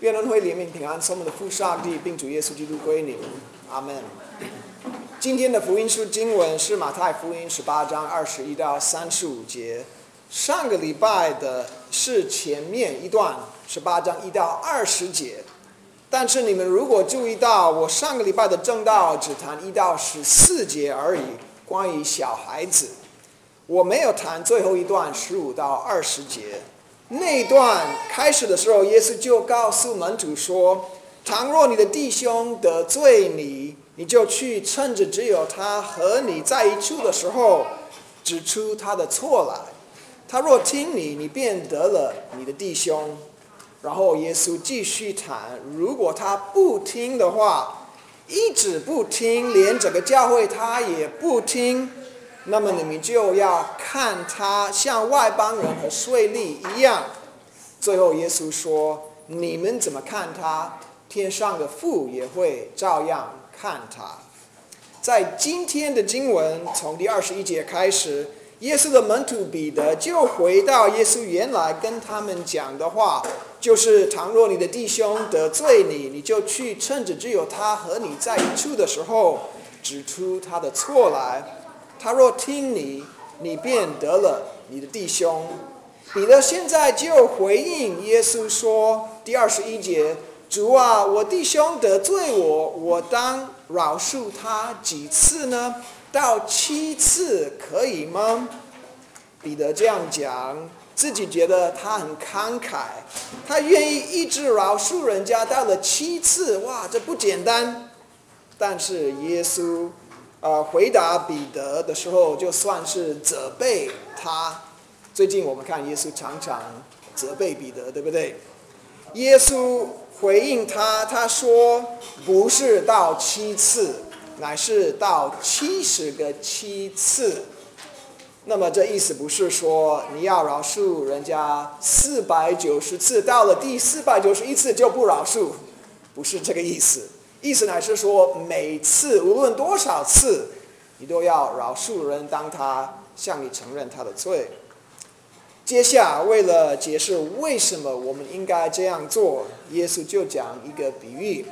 愿恩惠怜悯平安，从我们的父上帝并主耶稣基督归你，阿门。今天的福音书经文是马太福音十八章二十一到三十五节。上个礼拜的是前面一段十八章一到二十节，但是你们如果注意到，我上个礼拜的正道只谈一到十四节而已，关于小孩子，我没有谈最后一段十五到二十节。那段开始的时候，耶稣就告诉门徒说：“倘若你的弟兄得罪你，你就去趁着只有他和你在一处的时候，指出他的错来。他若听你，你便得了你的弟兄。”然后耶稣继续谈：“如果他不听的话，一直不听，连整个教会他也不听。”那么你们就要看他像外邦人和税吏一样。最后耶稣说：“你们怎么看他，天上的父也会照样看他。”在今天的经文从第二十一节开始，耶稣的门徒彼得就回到耶稣原来跟他们讲的话，就是：“倘若你的弟兄得罪你，你就去趁着只有他和你在一处的时候，指出他的错来。”他若听你，你便得了你的弟兄。彼得现在就回应耶稣说：“第二十一节，主啊，我弟兄得罪我，我当饶恕他几次呢？到七次可以吗？”彼得这样讲，自己觉得他很慷慨，他愿意一直饶恕人家到了七次，哇，这不简单。但是耶稣。呃，回答彼得的时候，就算是责备他。最近我们看耶稣常常责备彼得，对不对？耶稣回应他，他说：“不是到七次，乃是到七十个七次。”那么这意思不是说你要饶恕人家四百九十次，到了第四百九十一次就不饶恕，不是这个意思。意思乃是说，每次无论多少次，你都要饶恕人，当他向你承认他的罪。接下为了解释为什么我们应该这样做，耶稣就讲一个比喻。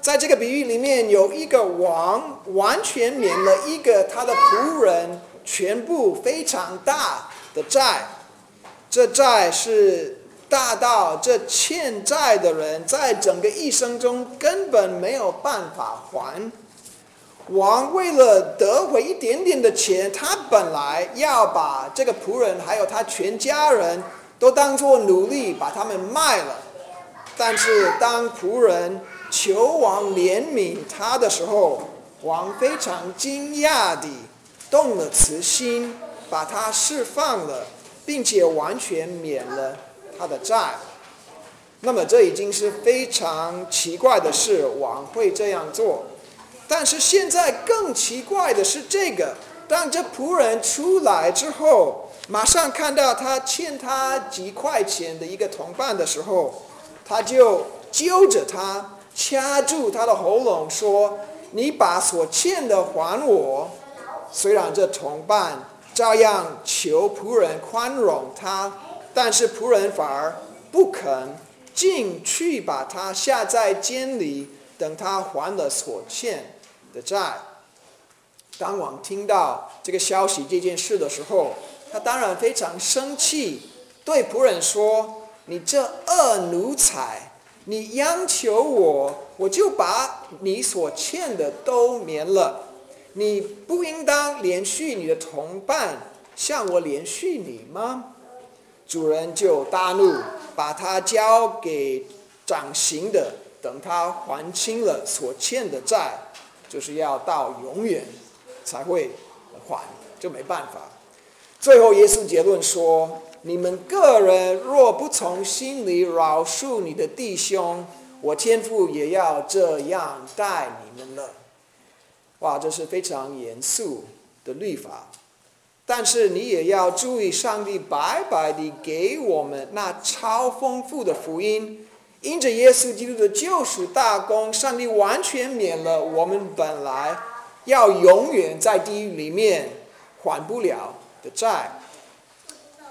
在这个比喻里面，有一个王完全免了一个他的仆人全部非常大的债，这债是。大到这欠债的人在整个一生中根本没有办法还。王为了得回一点点的钱，他本来要把这个仆人还有他全家人都当做奴隶，把他们卖了。但是当仆人求王怜悯他的时候，王非常惊讶地动了慈心，把他释放了，并且完全免了。他的债，那么这已经是非常奇怪的事，王会这样做。但是现在更奇怪的是，这个当这仆人出来之后，马上看到他欠他几块钱的一个同伴的时候，他就揪着他，掐住他的喉咙，说：“你把所欠的还我。”虽然这同伴照样求仆人宽容他。但是仆人反而不肯进去把他下在监里，等他还了所欠的债。当王听到这个消息这件事的时候，他当然非常生气，对仆人说：“你这恶奴才，你央求我，我就把你所欠的都免了。你不应当连续你的同伴，向我连续你吗？”主人就大怒，把他交给掌刑的，等他还清了所欠的债，就是要到永远才会还，就没办法。最后，耶稣结论说：你们个人若不从心里饶恕你的弟兄，我天父也要这样待你们了。哇，这是非常严肃的律法。但是你也要注意，上帝白白地给我们那超丰富的福音，因着耶稣基督的救赎大功，上帝完全免了我们本来要永远在地狱里面还不了的债。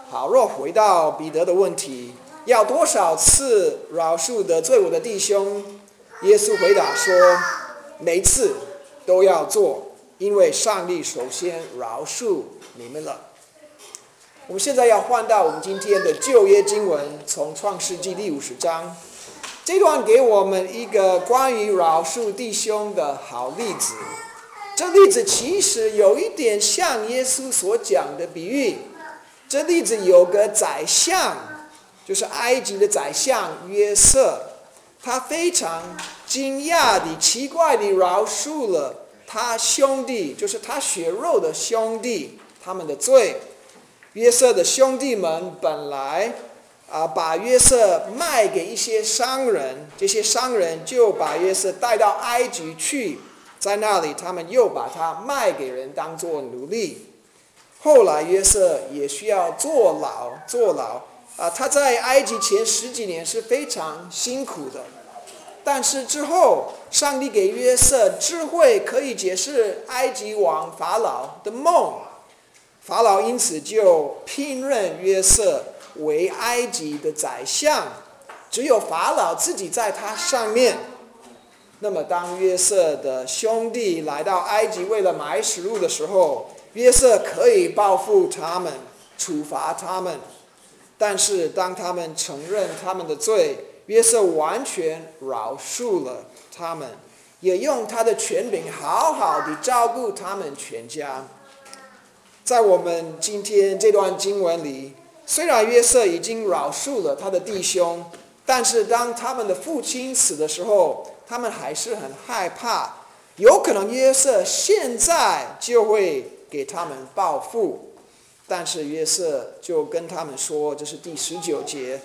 好，若回到彼得的问题，要多少次饶恕得罪我的弟兄？耶稣回答说：每次都要做，因为上帝首先饶恕你们了。我们现在要换到我们今天的旧约经文，从创世纪第五十章，这段给我们一个关于饶恕弟兄的好例子。这例子其实有一点像耶稣所讲的比喻。这例子有个宰相，就是埃及的宰相约瑟，他非常惊讶的、奇怪的饶恕了他兄弟，就是他血肉的兄弟他们的罪。约瑟的兄弟们本来啊，把约瑟卖给一些商人，这些商人就把约瑟带到埃及去，在那里他们又把他卖给人当做奴隶。后来约瑟也需要坐牢，坐牢啊！他在埃及前十几年是非常辛苦的，但是之后上帝给约瑟智慧，可以解释埃及王法老的梦。法老因此就聘任约瑟为埃及的宰相，只有法老自己在他上面。那么，当约瑟的兄弟来到埃及为了买食物的时候，约瑟可以报复他们，处罚他们。但是，当他们承认他们的罪，约瑟完全饶恕了他们，也用他的权柄好好的照顾他们全家。在我们今天这段经文里，虽然约瑟已经饶恕了他的弟兄，但是当他们的父亲死的时候，他们还是很害怕，有可能约瑟现在就会给他们报复。但是约瑟就跟他们说：“这是第十九节，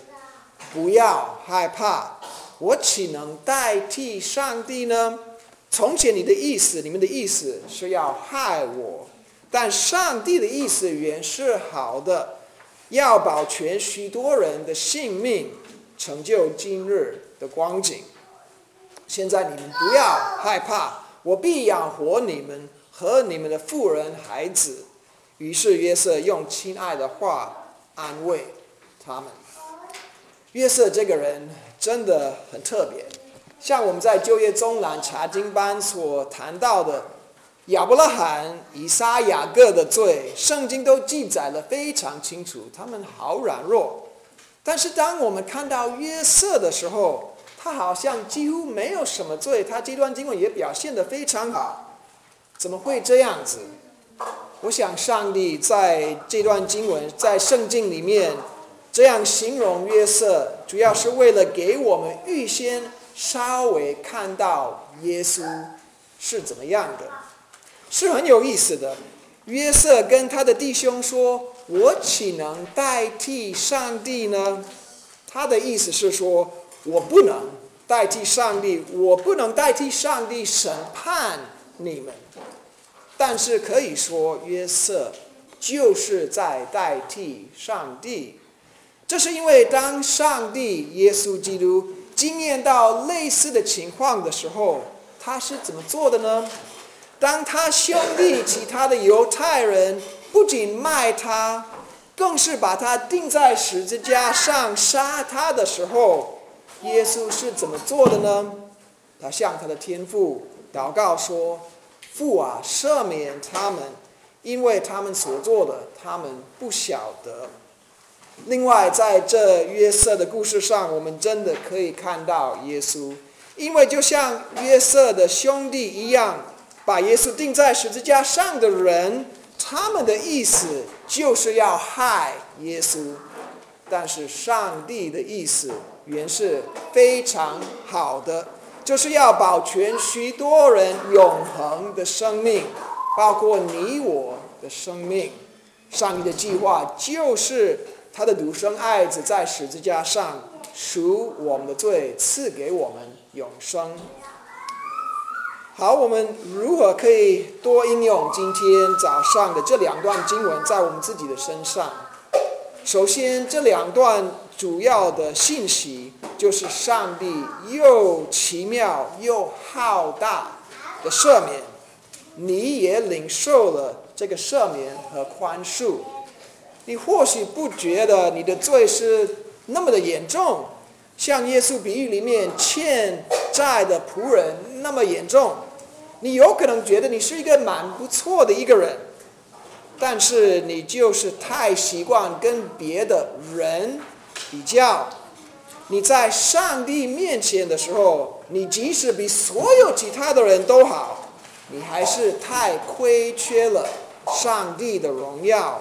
不要害怕，我岂能代替上帝呢？从前你的意思，你们的意思是要害我。”但上帝的意思原是好的，要保全许多人的性命，成就今日的光景。现在你们不要害怕，我必养活你们和你们的妇人孩子。于是约瑟用亲爱的话安慰他们。约瑟这个人真的很特别，像我们在就业中南查经班所谈到的。亚伯拉罕、以撒、雅各的罪，圣经都记载的非常清楚，他们好软弱。但是当我们看到约瑟的时候，他好像几乎没有什么罪，他这段经文也表现的非常好。怎么会这样子？我想上帝在这段经文在圣经里面这样形容约瑟，主要是为了给我们预先稍微看到耶稣是怎么样的。是很有意思的。约瑟跟他的弟兄说：“我岂能代替上帝呢？”他的意思是说：“我不能代替上帝，我不能代替上帝审判你们。”但是可以说，约瑟就是在代替上帝。这是因为当上帝耶稣基督经验到类似的情况的时候，他是怎么做的呢？当他兄弟其他的犹太人不仅卖他，更是把他钉在十字架上杀他的时候，耶稣是怎么做的呢？他向他的天父祷告说：“父啊，赦免他们，因为他们所做的，他们不晓得。”另外，在这约瑟的故事上，我们真的可以看到耶稣，因为就像约瑟的兄弟一样。把耶稣钉在十字架上的人，他们的意思就是要害耶稣，但是上帝的意思原是非常好的，就是要保全许多人永恒的生命，包括你我的生命。上帝的计划就是他的独生爱子在十字架上赎我们的罪，赐给我们永生。好，我们如何可以多应用今天早上的这两段经文在我们自己的身上？首先，这两段主要的信息就是上帝又奇妙又浩大的赦免，你也领受了这个赦免和宽恕。你或许不觉得你的罪是那么的严重，像耶稣比喻里面欠债的仆人那么严重，你有可能觉得你是一个蛮不错的一个人，但是你就是太习惯跟别的人比较。你在上帝面前的时候，你即使比所有其他的人都好，你还是太亏缺了上帝的荣耀。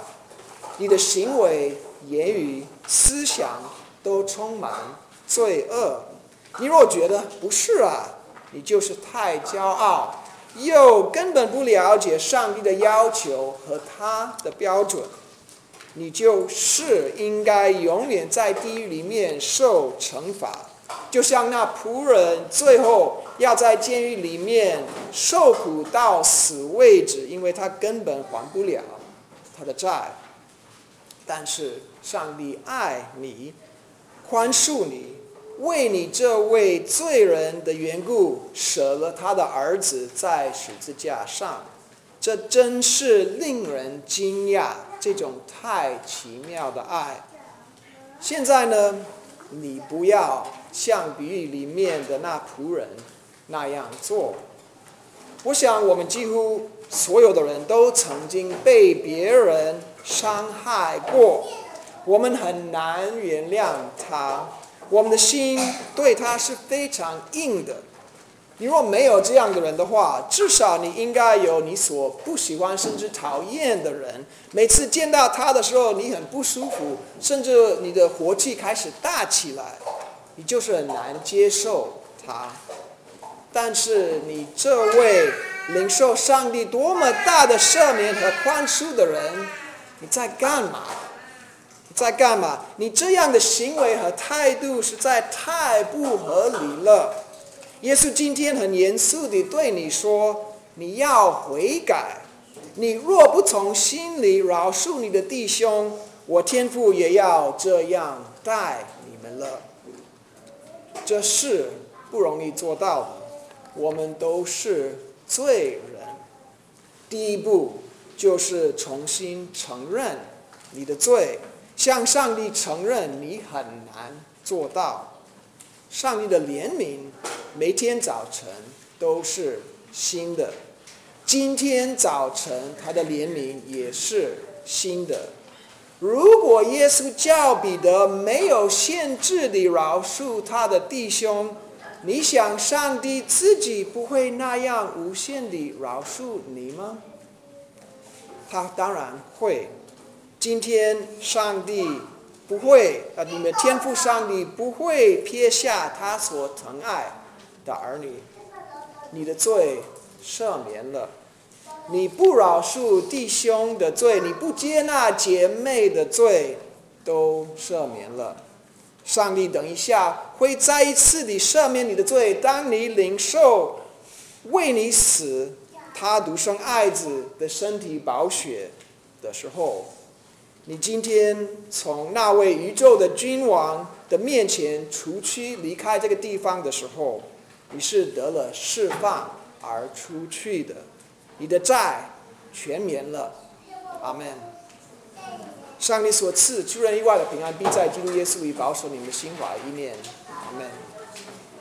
你的行为、言语、思想都充满罪恶。你若觉得不是啊，你就是太骄傲，又根本不了解上帝的要求和他的标准。你就是应该永远在地狱里面受惩罚，就像那仆人最后要在监狱里面受苦到死为止，因为他根本还不了他的债。但是上帝爱你，宽恕你，为你这位罪人的缘故舍了他的儿子在十字架上，这真是令人惊讶。这种太奇妙的爱，现在呢，你不要像比喻里面的那仆人那样做。我想，我们几乎所有的人都曾经被别人伤害过，我们很难原谅他，我们的心对他是非常硬的。你若没有这样的人的话，至少你应该有你所不喜欢甚至讨厌的人。每次见到他的时候，你很不舒服，甚至你的火气开始大起来，你就是很难接受他。但是你这位领受上帝多么大的赦免和宽恕的人，你在干嘛？在干嘛？你这样的行为和态度实在太不合理了。耶稣今天很严肃地对你说：“你要悔改。你若不从心里饶恕你的弟兄，我天父也要这样待你们了。”这是不容易做到的。我们都是罪人。第一步就是重新承认你的罪，向上帝承认你很难做到。上帝的怜悯，每天早晨都是新的。今天早晨他的怜悯也是新的。如果耶稣叫彼得没有限制地饶恕他的弟兄，你想上帝自己不会那样无限地饶恕你吗？他当然会。今天上帝。不会，啊，你们天赋上帝不会撇下他所疼爱的儿女。你的罪赦免了，你不饶恕弟兄的罪，你不接纳姐妹的罪，都赦免了。上帝等一下会再一次地赦免你的罪，当你领受为你死他独生爱子的身体宝血的时候。你今天从那位宇宙的君王的面前除去离开这个地方的时候，你是得了释放而出去的，你的债全免了，阿门。上帝所赐出人意外的平安，必在基督耶稣里保守你们的心怀意念，阿门。